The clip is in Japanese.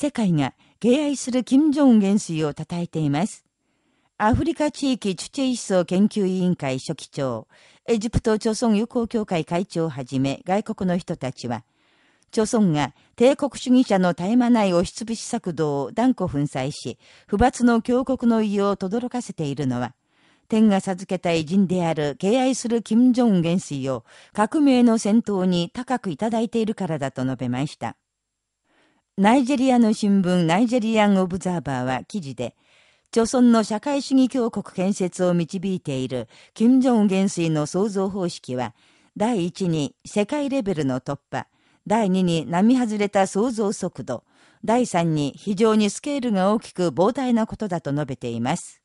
世界が敬愛する金正恩元帥を称えています。アフリカ地域チュチェイ思想研究委員会書記長、エジプト朝鮮友好協会会長をはじめ外国の人たちは、朝鮮が帝国主義者の絶え間ない押しつぶし策動を断固粉砕し、不罰の強国の意を轟かせているのは、天が授けた偉人である敬愛する金正恩元帥を革命の先頭に高くいただいているからだと述べました。ナイジェリアの新聞ナイジェリアン・オブザーバーは記事で、朝鮮の社会主義強国建設を導いている金正恩元帥の創造方式は、第一に世界レベルの突破、第2に並外れた創造速度、第3に非常にスケールが大きく膨大なことだと述べています。